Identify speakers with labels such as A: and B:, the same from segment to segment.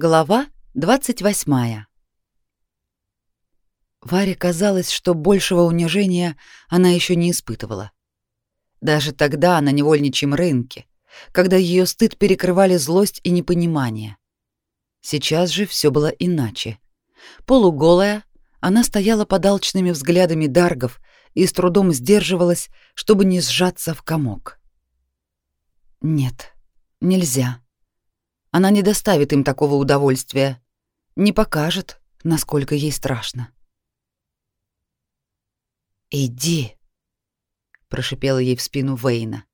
A: Глава 28. Варе казалось, что большего унижения она еще не испытывала. Даже тогда на невольничьем рынке, когда ее стыд перекрывали злость и непонимание. Сейчас же все было иначе. Полуголая, она стояла под алчными взглядами даргов и с трудом сдерживалась, чтобы не сжаться в комок. Нет, нельзя. Она не доставит им такого удовольствия, не покажет, насколько ей страшно. «Иди», — прошипела ей в спину Вейна.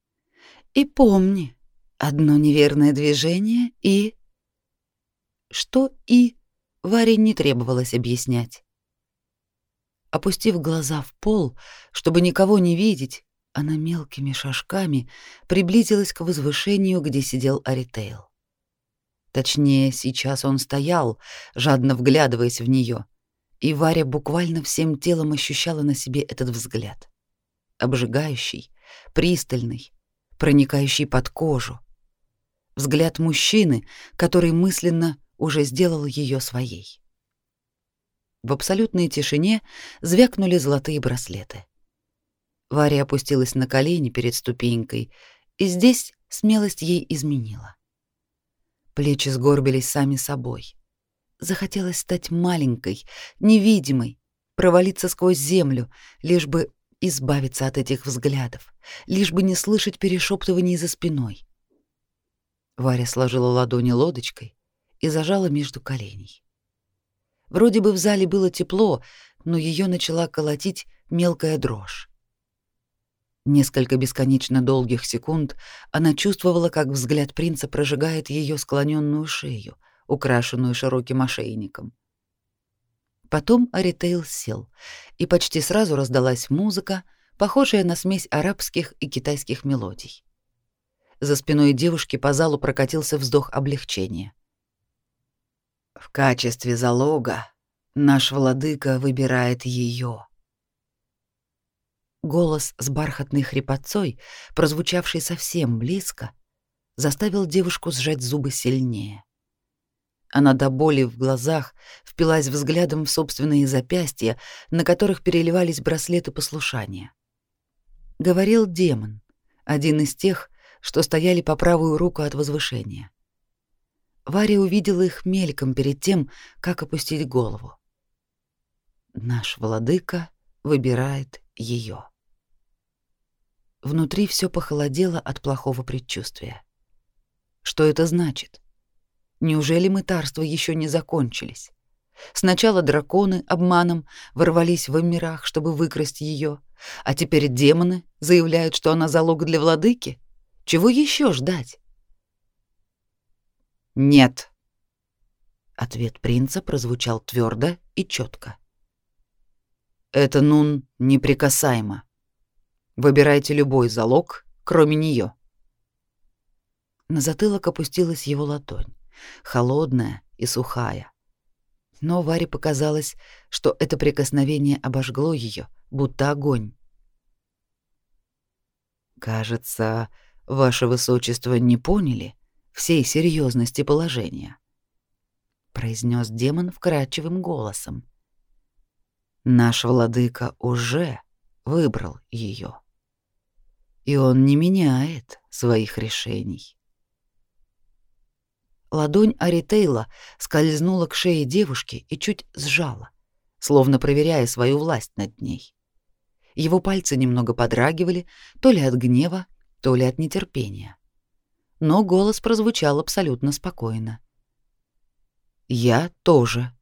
A: «И помни, одно неверное движение и...» Что «и» Варе не требовалось объяснять. Опустив глаза в пол, чтобы никого не видеть, она мелкими шажками приблизилась к возвышению, где сидел Аритейл. Точнее, сейчас он стоял, жадно вглядываясь в нее, и Варя буквально всем телом ощущала на себе этот взгляд. Обжигающий, пристальный, проникающий под кожу. Взгляд мужчины, который мысленно уже сделал ее своей. В абсолютной тишине звякнули золотые браслеты. Варя опустилась на колени перед ступенькой, и здесь смелость ей изменила. Плечи сгорбились сами собой. Захотелось стать маленькой, невидимой, провалиться сквозь землю, лишь бы избавиться от этих взглядов, лишь бы не слышать перешептываний за спиной. Варя сложила ладони лодочкой и зажала между коленей. Вроде бы в зале было тепло, но ее начала колотить мелкая дрожь. Несколько бесконечно долгих секунд она чувствовала, как взгляд принца прожигает ее склоненную шею, украшенную широким ошейником. Потом Аритейл сел, и почти сразу раздалась музыка, похожая на смесь арабских и китайских мелодий. За спиной девушки по залу прокатился вздох облегчения. В качестве залога наш владыка выбирает ее. Голос с бархатной хрипотцой, прозвучавший совсем близко, заставил девушку сжать зубы сильнее. Она до боли в глазах впилась взглядом в собственные запястья, на которых переливались браслеты послушания. Говорил демон, один из тех, что стояли по правую руку от возвышения. Варя увидела их мельком перед тем, как опустить голову. Наш владыка выбирает ее. Внутри все похолодело от плохого предчувствия. Что это значит? Неужели мытарства еще не закончились? Сначала драконы обманом ворвались в мирах, чтобы выкрасть ее, а теперь демоны заявляют, что она залог для владыки? Чего еще ждать? Нет. Ответ принца прозвучал твердо и четко. Это нун неприкасаемо. Выбирайте любой залог, кроме нее. На затылок опустилась его ладонь, холодная и сухая. Но Варе показалось, что это прикосновение обожгло ее, будто огонь. Кажется, ваше высочество не поняли всей серьезности положения, произнес демон вкрадчивым голосом. Наш владыка уже выбрал ее и он не меняет своих решений. Ладонь Аритейла скользнула к шее девушки и чуть сжала, словно проверяя свою власть над ней. Его пальцы немного подрагивали, то ли от гнева, то ли от нетерпения. Но голос прозвучал абсолютно спокойно. «Я тоже.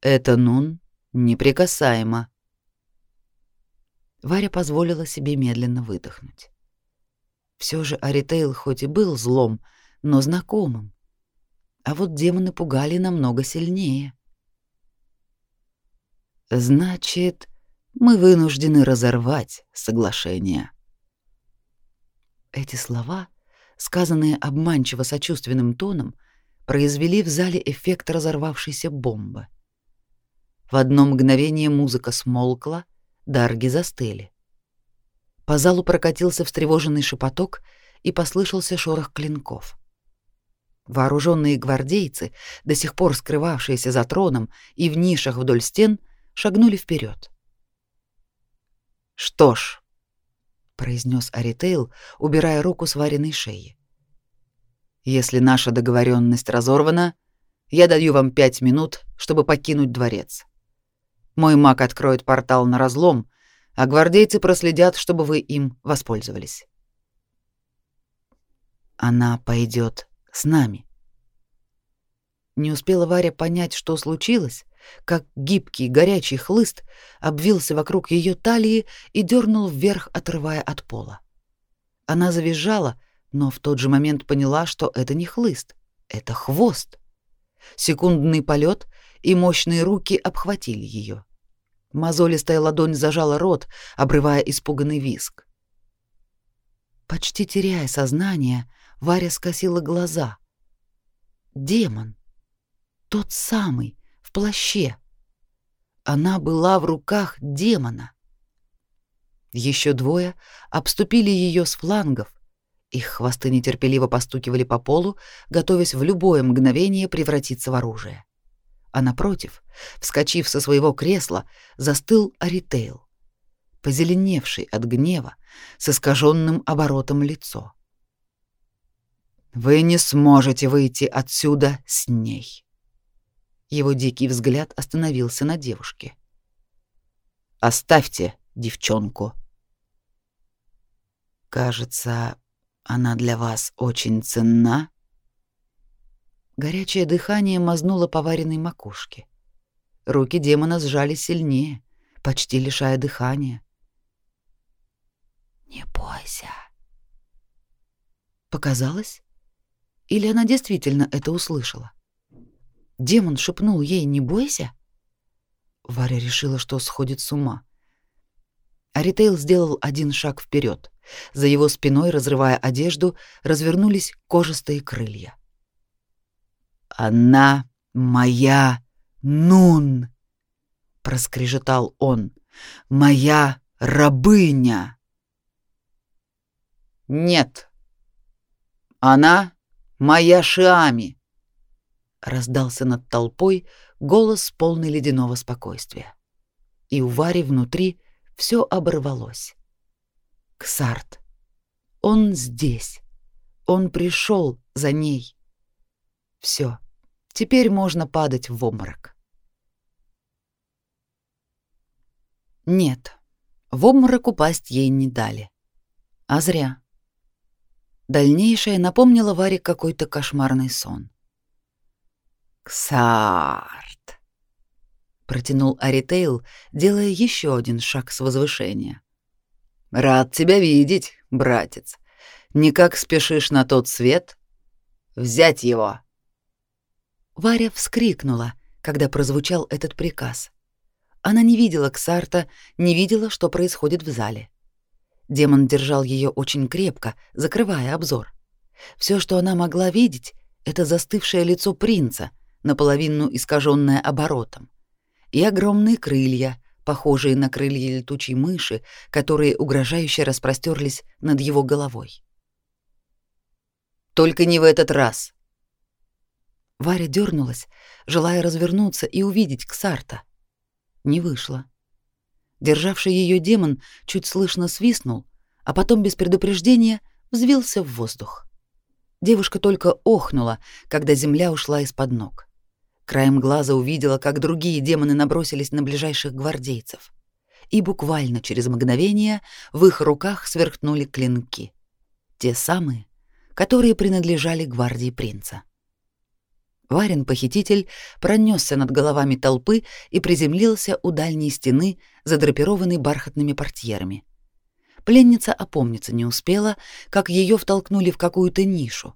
A: Это Нун неприкасаемо. Варя позволила себе медленно выдохнуть. Все же Аритейл хоть и был злом, но знакомым. А вот демоны пугали намного сильнее. Значит, мы вынуждены разорвать соглашение. Эти слова, сказанные обманчиво сочувственным тоном, произвели в зале эффект разорвавшейся бомбы. В одно мгновение музыка смолкла, Дарги застыли. По залу прокатился встревоженный шепоток и послышался шорох клинков. Вооруженные гвардейцы, до сих пор скрывавшиеся за троном и в нишах вдоль стен, шагнули вперед. «Что ж», — произнес Аритейл, убирая руку с вареной шеи, «если наша договоренность разорвана, я даю вам пять минут, чтобы покинуть дворец. Мой маг откроет портал на разлом, а гвардейцы проследят, чтобы вы им воспользовались». «Она пойдет с нами. Не успела Варя понять, что случилось, как гибкий горячий хлыст обвился вокруг ее талии и дернул вверх, отрывая от пола. Она завизжала, но в тот же момент поняла, что это не хлыст, это хвост. Секундный полет, и мощные руки обхватили ее. Мозолистая ладонь зажала рот, обрывая испуганный виск. Почти теряя сознание, Варя скосила глаза. Демон. Тот самый, в плаще. Она была в руках демона. Еще двое обступили ее с флангов. Их хвосты нетерпеливо постукивали по полу, готовясь в любое мгновение превратиться в оружие. А напротив, вскочив со своего кресла, застыл Аритейл, позеленевший от гнева, с искаженным оборотом лицо. Вы не сможете выйти отсюда с ней. Его дикий взгляд остановился на девушке. Оставьте девчонку. Кажется, она для вас очень ценна. Горячее дыхание мазнуло по макушке. Руки демона сжали сильнее, почти лишая дыхания. Не бойся. Показалось? Или она действительно это услышала? Демон шепнул ей «не бойся». Варя решила, что сходит с ума. Аритейл сделал один шаг вперед. За его спиной, разрывая одежду, развернулись кожистые крылья. «Она моя Нун!» — проскрежетал он. «Моя рабыня!» «Нет, она Моя Шиами!» Раздался над толпой голос полный ледяного спокойствия. И у Вари внутри все оборвалось. Ксарт. Он здесь. Он пришел за ней. Все. Теперь можно падать в обморок. Нет, в обморок упасть ей не дали. А зря. Дальнейшее напомнило Варе какой-то кошмарный сон. «Ксарт!» — протянул Аритейл, делая еще один шаг с возвышения. «Рад тебя видеть, братец. Никак спешишь на тот свет? Взять его!» Варя вскрикнула, когда прозвучал этот приказ. Она не видела Ксарта, не видела, что происходит в зале. Демон держал ее очень крепко, закрывая обзор. Все, что она могла видеть, это застывшее лицо принца, наполовину искаженное оборотом, и огромные крылья, похожие на крылья летучей мыши, которые угрожающе распростерлись над его головой. Только не в этот раз. Варя дернулась, желая развернуться и увидеть Ксарта. Не вышло. Державший ее демон чуть слышно свистнул, а потом без предупреждения взвился в воздух. Девушка только охнула, когда земля ушла из-под ног. Краем глаза увидела, как другие демоны набросились на ближайших гвардейцев. И буквально через мгновение в их руках сверкнули клинки. Те самые, которые принадлежали гвардии принца. Варен-похититель пронесся над головами толпы и приземлился у дальней стены, задрапированной бархатными портьерами. Пленница опомниться не успела, как ее втолкнули в какую-то нишу.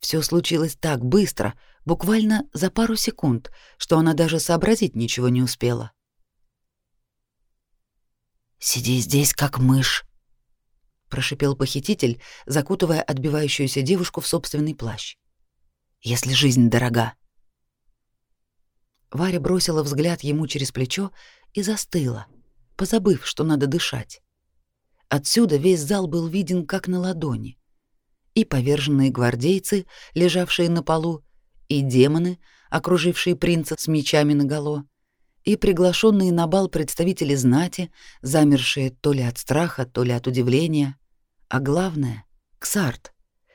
A: Все случилось так быстро, буквально за пару секунд, что она даже сообразить ничего не успела. «Сиди здесь, как мышь», — прошипел похититель, закутывая отбивающуюся девушку в собственный плащ если жизнь дорога. Варя бросила взгляд ему через плечо и застыла, позабыв, что надо дышать. Отсюда весь зал был виден как на ладони. и поверженные гвардейцы, лежавшие на полу, и демоны, окружившие принца с мечами наголо, и приглашенные на бал представители знати, замершие то ли от страха, то ли от удивления, а главное — Ксарт,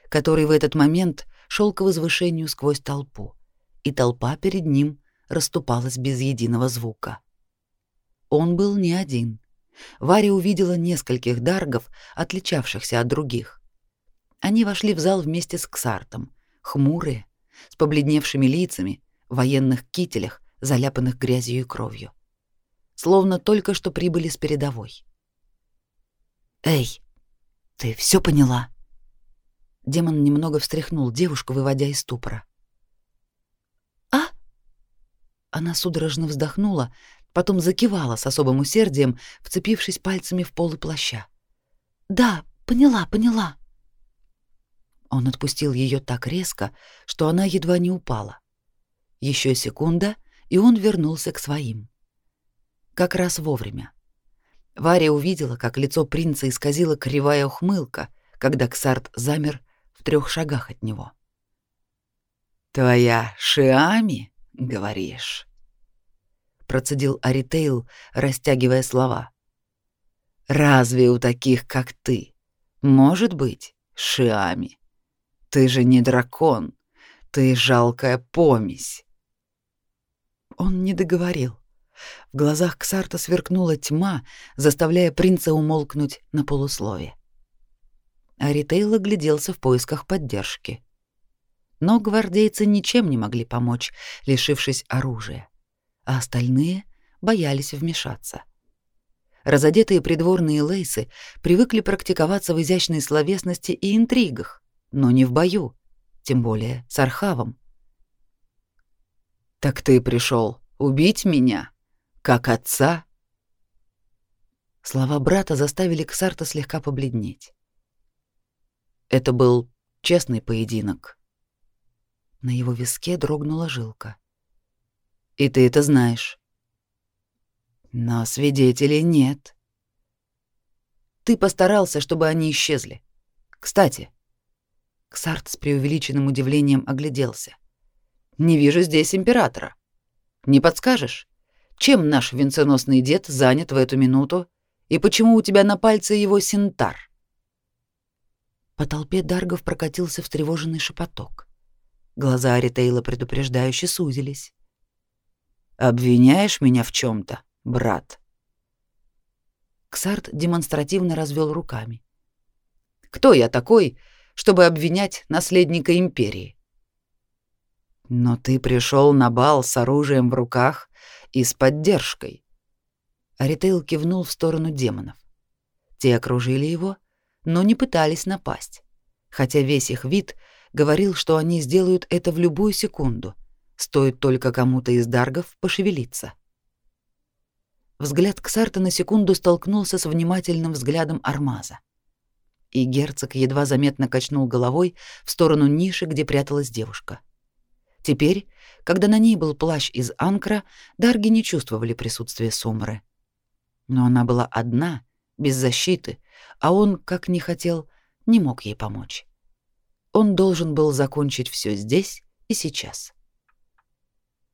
A: который в этот момент шел к возвышению сквозь толпу, и толпа перед ним расступалась без единого звука. Он был не один. Варя увидела нескольких даргов, отличавшихся от других. Они вошли в зал вместе с Ксартом, хмурые, с побледневшими лицами, в военных кителях, заляпанных грязью и кровью. Словно только что прибыли с передовой. «Эй, ты все поняла?» Демон немного встряхнул девушку, выводя из ступора. «А?» Она судорожно вздохнула, потом закивала с особым усердием, вцепившись пальцами в полы плаща. «Да, поняла, поняла». Он отпустил ее так резко, что она едва не упала. Еще секунда, и он вернулся к своим. Как раз вовремя. Варя увидела, как лицо принца исказила кривая ухмылка, когда Ксарт замер трех шагах от него. «Твоя Шиами, говоришь?» процедил Аритейл, растягивая слова. Разве у таких, как ты, может быть шиами? Ты же не дракон, ты жалкая помесь. Он не договорил. В глазах Ксарта сверкнула тьма, заставляя принца умолкнуть на полуслове. Аритейл огляделся в поисках поддержки. Но гвардейцы ничем не могли помочь, лишившись оружия а остальные боялись вмешаться. Разодетые придворные лейсы привыкли практиковаться в изящной словесности и интригах, но не в бою, тем более с Архавом. «Так ты пришел убить меня, как отца?» Слова брата заставили Ксарта слегка побледнеть. Это был честный поединок. На его виске дрогнула жилка. И ты это знаешь. Но свидетелей нет. Ты постарался, чтобы они исчезли. Кстати, Ксарт с преувеличенным удивлением огляделся. Не вижу здесь императора. Не подскажешь, чем наш венценосный дед занят в эту минуту и почему у тебя на пальце его синтар? По толпе даргов прокатился встревоженный шепоток. Глаза Аритейла предупреждающе сузились. Обвиняешь меня в чем то брат? Ксарт демонстративно развел руками. Кто я такой, чтобы обвинять наследника империи? Но ты пришел на бал с оружием в руках и с поддержкой. Аритейл кивнул в сторону демонов. Те окружили его, но не пытались напасть, хотя весь их вид говорил, что они сделают это в любую секунду, Стоит только кому-то из даргов пошевелиться. Взгляд Ксарта на секунду столкнулся с внимательным взглядом Армаза. И герцог едва заметно качнул головой в сторону ниши, где пряталась девушка. Теперь, когда на ней был плащ из анкра, дарги не чувствовали присутствия Сумры. Но она была одна, без защиты, а он, как не хотел, не мог ей помочь. Он должен был закончить все здесь и сейчас.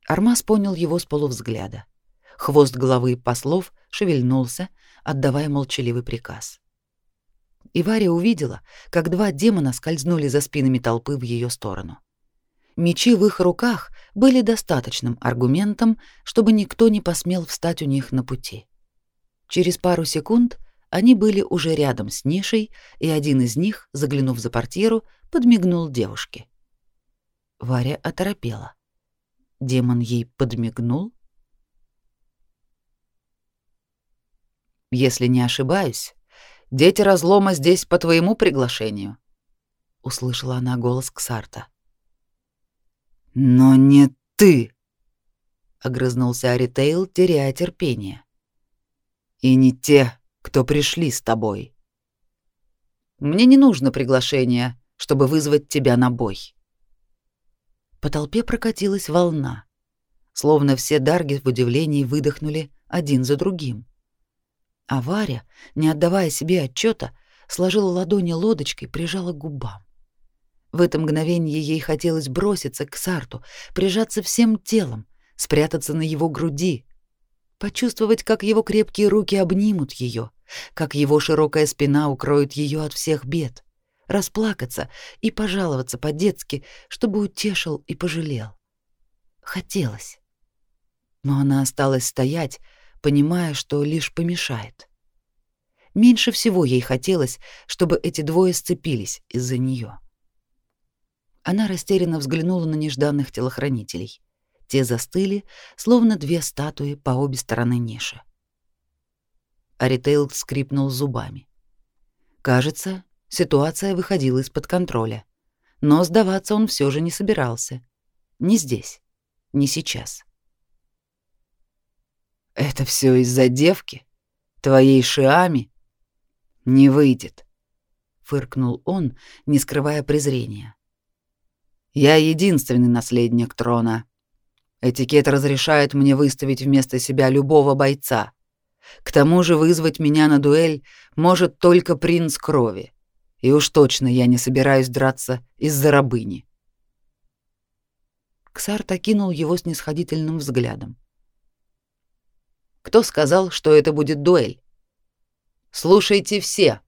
A: Армаз понял его с полувзгляда. Хвост головы послов шевельнулся, отдавая молчаливый приказ. И Варя увидела, как два демона скользнули за спинами толпы в ее сторону. Мечи в их руках были достаточным аргументом, чтобы никто не посмел встать у них на пути. Через пару секунд они были уже рядом с нишей, и один из них, заглянув за портьеру, подмигнул девушке. Варя оторопела. Демон ей подмигнул. Если не ошибаюсь, дети разлома здесь по твоему приглашению, услышала она голос Ксарта. Но не ты, огрызнулся Аритейл, теряя терпение. И не те, кто пришли с тобой. Мне не нужно приглашение, чтобы вызвать тебя на бой. По толпе прокатилась волна, словно все дарги в удивлении выдохнули один за другим. А Варя, не отдавая себе отчета, сложила ладони лодочкой, прижала к губам. В это мгновение ей хотелось броситься к Сарту, прижаться всем телом, спрятаться на его груди, почувствовать, как его крепкие руки обнимут ее, как его широкая спина укроет ее от всех бед, расплакаться и пожаловаться по-детски, чтобы утешил и пожалел. Хотелось. Но она осталась стоять, понимая, что лишь помешает. Меньше всего ей хотелось, чтобы эти двое сцепились из-за нее. Она растерянно взглянула на нежданных телохранителей. Те застыли, словно две статуи по обе стороны ниши. Аритейл скрипнул зубами. Кажется, ситуация выходила из-под контроля. Но сдаваться он все же не собирался. Не здесь, не сейчас. «Это все из-за девки? Твоей Шиами?» «Не выйдет», — фыркнул он, не скрывая презрения. «Я единственный наследник трона. Этикет разрешает мне выставить вместо себя любого бойца. К тому же вызвать меня на дуэль может только принц крови. И уж точно я не собираюсь драться из-за рабыни. Ксар окинул его снисходительным взглядом. Кто сказал, что это будет дуэль? Слушайте все.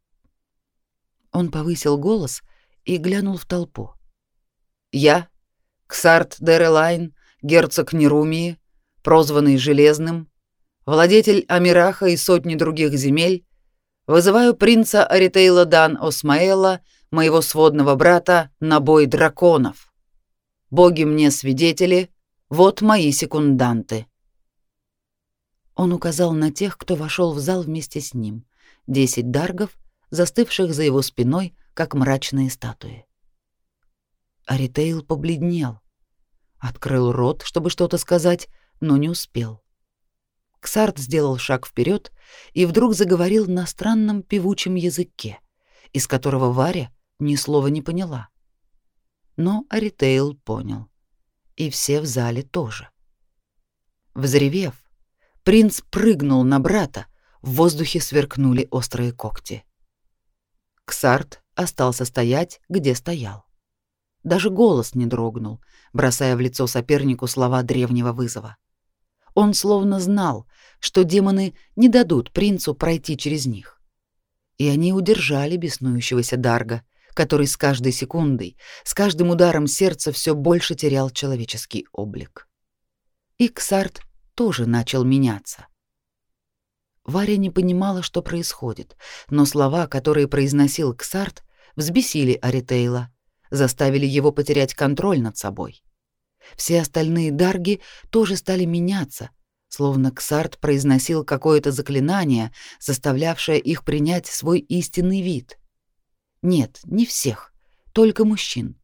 A: Он повысил голос и глянул в толпу. Я, Ксарт Дерелайн, герцог Нерумии, прозванный Железным, владетель Амираха и сотни других земель, вызываю принца Аритейла Дан Осмаэла, моего сводного брата, на бой драконов. Боги мне свидетели, вот мои секунданты. Он указал на тех, кто вошел в зал вместе с ним. Десять даргов, застывших за его спиной, как мрачные статуи. Аритейл побледнел. Открыл рот, чтобы что-то сказать, но не успел. Ксарт сделал шаг вперед и вдруг заговорил на странном певучем языке, из которого Варя ни слова не поняла. Но Аритейл понял. И все в зале тоже. Взревев, принц прыгнул на брата, в воздухе сверкнули острые когти. Ксарт остался стоять, где стоял. Даже голос не дрогнул, бросая в лицо сопернику слова древнего вызова. Он словно знал, что демоны не дадут принцу пройти через них. И они удержали беснующегося Дарга, который с каждой секундой, с каждым ударом сердца все больше терял человеческий облик. И Ксарт тоже начал меняться. Варя не понимала, что происходит, но слова, которые произносил Ксарт, взбесили Аритейла, заставили его потерять контроль над собой. Все остальные дарги тоже стали меняться, словно Ксарт произносил какое-то заклинание, заставлявшее их принять свой истинный вид. Нет, не всех, только мужчин.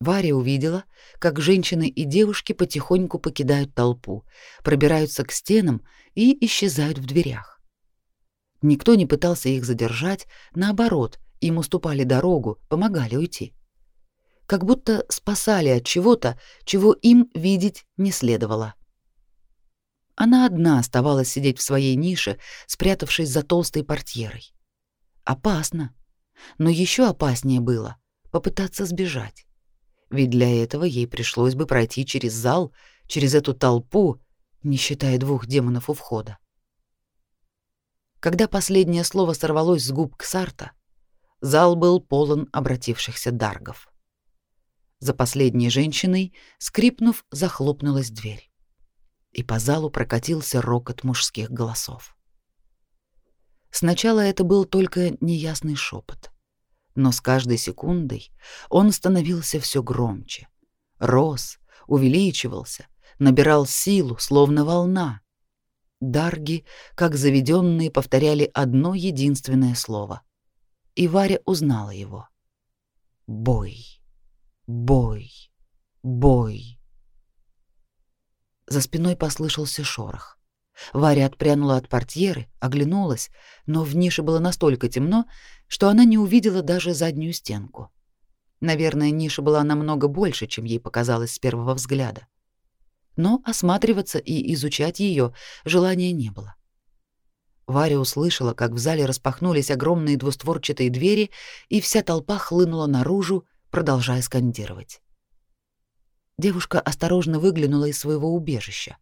A: Варя увидела, как женщины и девушки потихоньку покидают толпу, пробираются к стенам и исчезают в дверях. Никто не пытался их задержать, наоборот, им уступали дорогу, помогали уйти как будто спасали от чего-то, чего им видеть не следовало. Она одна оставалась сидеть в своей нише, спрятавшись за толстой портьерой. Опасно. Но еще опаснее было попытаться сбежать. Ведь для этого ей пришлось бы пройти через зал, через эту толпу, не считая двух демонов у входа. Когда последнее слово сорвалось с губ Ксарта, зал был полон обратившихся даргов. За последней женщиной, скрипнув, захлопнулась дверь. И по залу прокатился рокот мужских голосов. Сначала это был только неясный шепот, но с каждой секундой он становился все громче, рос, увеличивался, набирал силу, словно волна. Дарги, как заведенные, повторяли одно единственное слово. И Варя узнала его. Бой. Бой, бой. За спиной послышался шорох. Варя отпрянула от портьеры, оглянулась, но в нише было настолько темно, что она не увидела даже заднюю стенку. Наверное, ниша была намного больше, чем ей показалось с первого взгляда. Но осматриваться и изучать ее желания не было. Варя услышала, как в зале распахнулись огромные двустворчатые двери, и вся толпа хлынула наружу, продолжая скандировать. Девушка осторожно выглянула из своего убежища.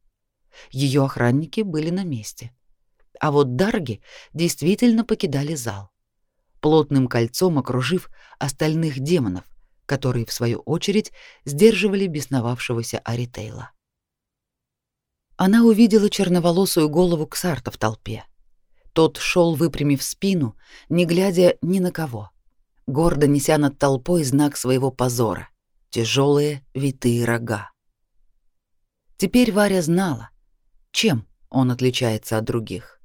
A: Ее охранники были на месте. А вот дарги действительно покидали зал, плотным кольцом окружив остальных демонов, которые, в свою очередь, сдерживали бесновавшегося Аритейла. Она увидела черноволосую голову Ксарта в толпе. Тот шел, выпрямив спину, не глядя ни на кого, гордо неся над толпой знак своего позора — тяжелые витые рога. Теперь Варя знала, чем он отличается от других.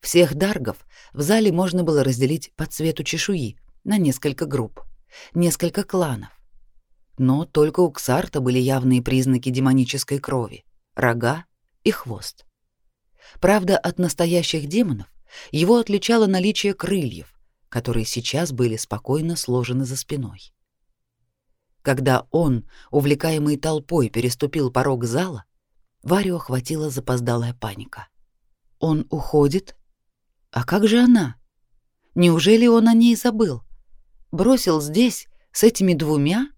A: Всех даргов в зале можно было разделить по цвету чешуи на несколько групп, несколько кланов. Но только у Ксарта были явные признаки демонической крови — рога и хвост. Правда, от настоящих демонов его отличало наличие крыльев, которые сейчас были спокойно сложены за спиной. Когда он, увлекаемый толпой, переступил порог зала, Варю охватила запоздалая паника. Он уходит? А как же она? Неужели он о ней забыл? Бросил здесь с этими двумя?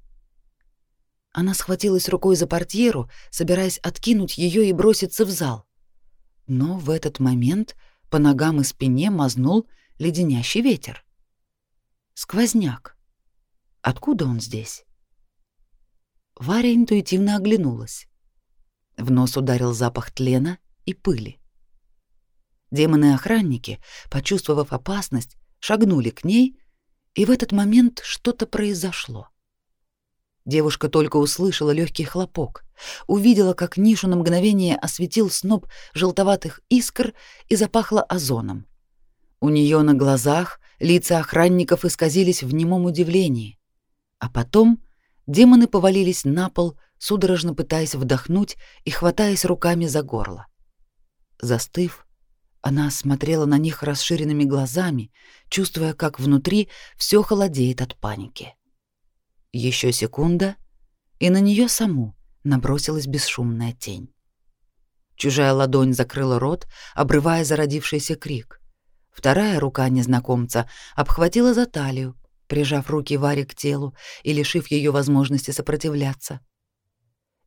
A: Она схватилась рукой за портьеру, собираясь откинуть ее и броситься в зал. Но в этот момент по ногам и спине мазнул леденящий ветер. Сквозняк. Откуда он здесь? Варя интуитивно оглянулась. В нос ударил запах тлена и пыли. Демоны-охранники, почувствовав опасность, шагнули к ней, и в этот момент что-то произошло. Девушка только услышала легкий хлопок, увидела, как нишу на мгновение осветил сноп желтоватых искр и запахло озоном. У нее на глазах лица охранников исказились в немом удивлении, а потом демоны повалились на пол, судорожно пытаясь вдохнуть и хватаясь руками за горло. Застыв, она смотрела на них расширенными глазами, чувствуя, как внутри все холодеет от паники. Еще секунда, и на нее саму набросилась бесшумная тень. Чужая ладонь закрыла рот, обрывая зародившийся крик. Вторая рука незнакомца обхватила за талию, прижав руки Варе к телу и лишив ее возможности сопротивляться.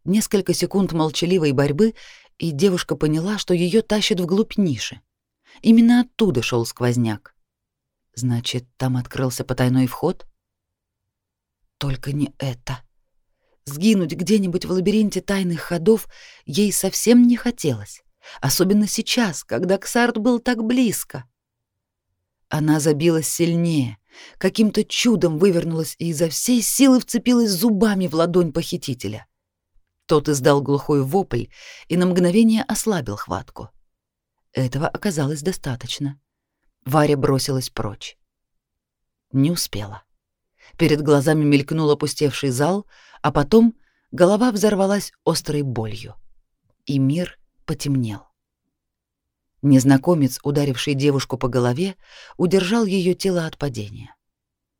A: Несколько секунд молчаливой борьбы, и девушка поняла, что ее тащат вглубь ниши. Именно оттуда шел сквозняк. Значит, там открылся потайной вход? Только не это. Сгинуть где-нибудь в лабиринте тайных ходов ей совсем не хотелось, особенно сейчас, когда Ксарт был так близко. Она забилась сильнее, каким-то чудом вывернулась и изо всей силы вцепилась зубами в ладонь похитителя. Тот издал глухой вопль и на мгновение ослабил хватку. Этого оказалось достаточно. Варя бросилась прочь. Не успела. Перед глазами мелькнул опустевший зал, а потом голова взорвалась острой болью. И мир потемнел. Незнакомец, ударивший девушку по голове, удержал ее тело от падения.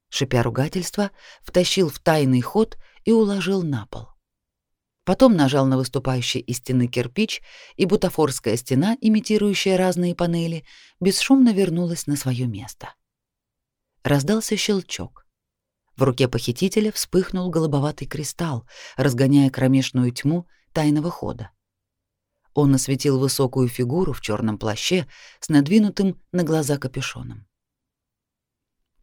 A: Шипя ругательства, втащил в тайный ход и уложил на пол. Потом нажал на выступающий из стены кирпич, и бутафорская стена, имитирующая разные панели, бесшумно вернулась на свое место. Раздался щелчок. В руке похитителя вспыхнул голубоватый кристалл, разгоняя кромешную тьму тайного хода. Он осветил высокую фигуру в черном плаще с надвинутым на глаза капюшоном.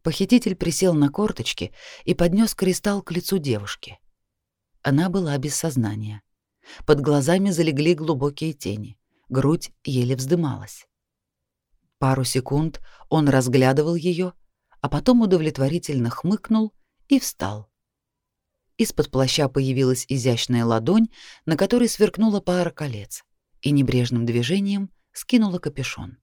A: Похититель присел на корточки и поднес кристалл к лицу девушки. Она была без сознания. Под глазами залегли глубокие тени, грудь еле вздымалась. Пару секунд он разглядывал ее, а потом удовлетворительно хмыкнул и встал. Из-под плаща появилась изящная ладонь, на которой сверкнула пара колец, и небрежным движением скинула капюшон.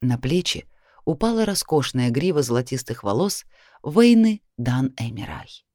A: На плечи упала роскошная грива золотистых волос Вейны Дан Эмирай.